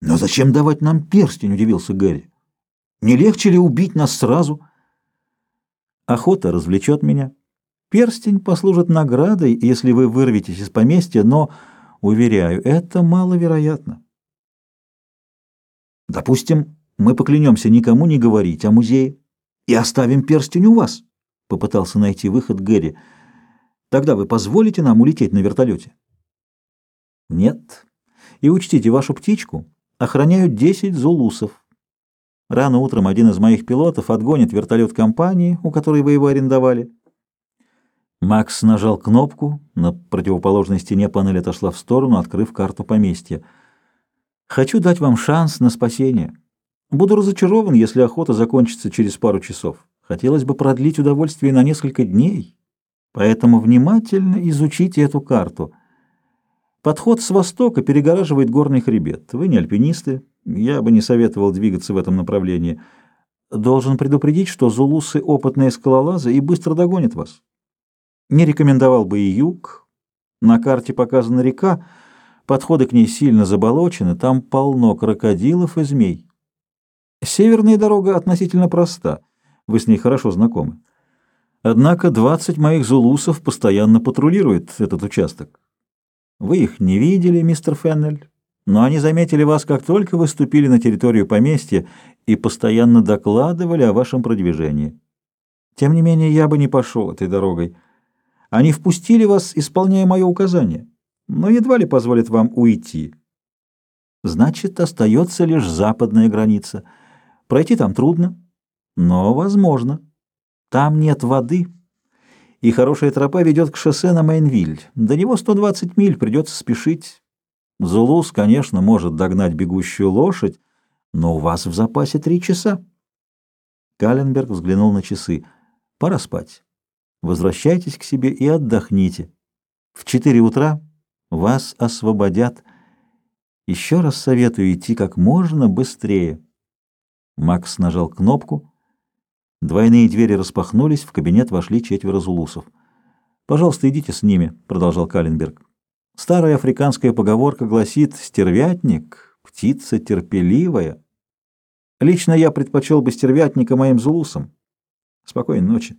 Но зачем давать нам перстень, удивился Гэри. Не легче ли убить нас сразу? Охота развлечет меня. Перстень послужит наградой, если вы вырветесь из поместья, но, уверяю, это маловероятно. Допустим, мы поклянемся никому не говорить о музее и оставим перстень у вас, — попытался найти выход Гэри. Тогда вы позволите нам улететь на вертолете? Нет. И учтите, вашу птичку охраняют 10 зулусов. Рано утром один из моих пилотов отгонит вертолет компании, у которой вы его арендовали. Макс нажал кнопку, на противоположной стене панель отошла в сторону, открыв карту поместья. «Хочу дать вам шанс на спасение. Буду разочарован, если охота закончится через пару часов. Хотелось бы продлить удовольствие на несколько дней, поэтому внимательно изучите эту карту». Подход с востока перегораживает горный хребет. Вы не альпинисты, я бы не советовал двигаться в этом направлении. Должен предупредить, что зулусы — опытные скалолазы и быстро догонят вас. Не рекомендовал бы и юг. На карте показана река, подходы к ней сильно заболочены, там полно крокодилов и змей. Северная дорога относительно проста, вы с ней хорошо знакомы. Однако 20 моих зулусов постоянно патрулируют этот участок. Вы их не видели, мистер Феннель, но они заметили вас, как только вы ступили на территорию поместья и постоянно докладывали о вашем продвижении. Тем не менее, я бы не пошел этой дорогой. Они впустили вас, исполняя мое указание, но едва ли позволят вам уйти. Значит, остается лишь западная граница. Пройти там трудно, но возможно. Там нет воды, и хорошая тропа ведет к шоссе на Мейнвиль. До него 120 миль, придется спешить. Зулус, конечно, может догнать бегущую лошадь, но у вас в запасе три часа. Каленберг взглянул на часы. Пора спать. Возвращайтесь к себе и отдохните. В четыре утра вас освободят. Еще раз советую идти как можно быстрее. Макс нажал кнопку, Двойные двери распахнулись, в кабинет вошли четверо зулусов. «Пожалуйста, идите с ними», — продолжал Каленберг. «Старая африканская поговорка гласит «стервятник, птица терпеливая». Лично я предпочел бы стервятника моим зулусам. Спокойной ночи».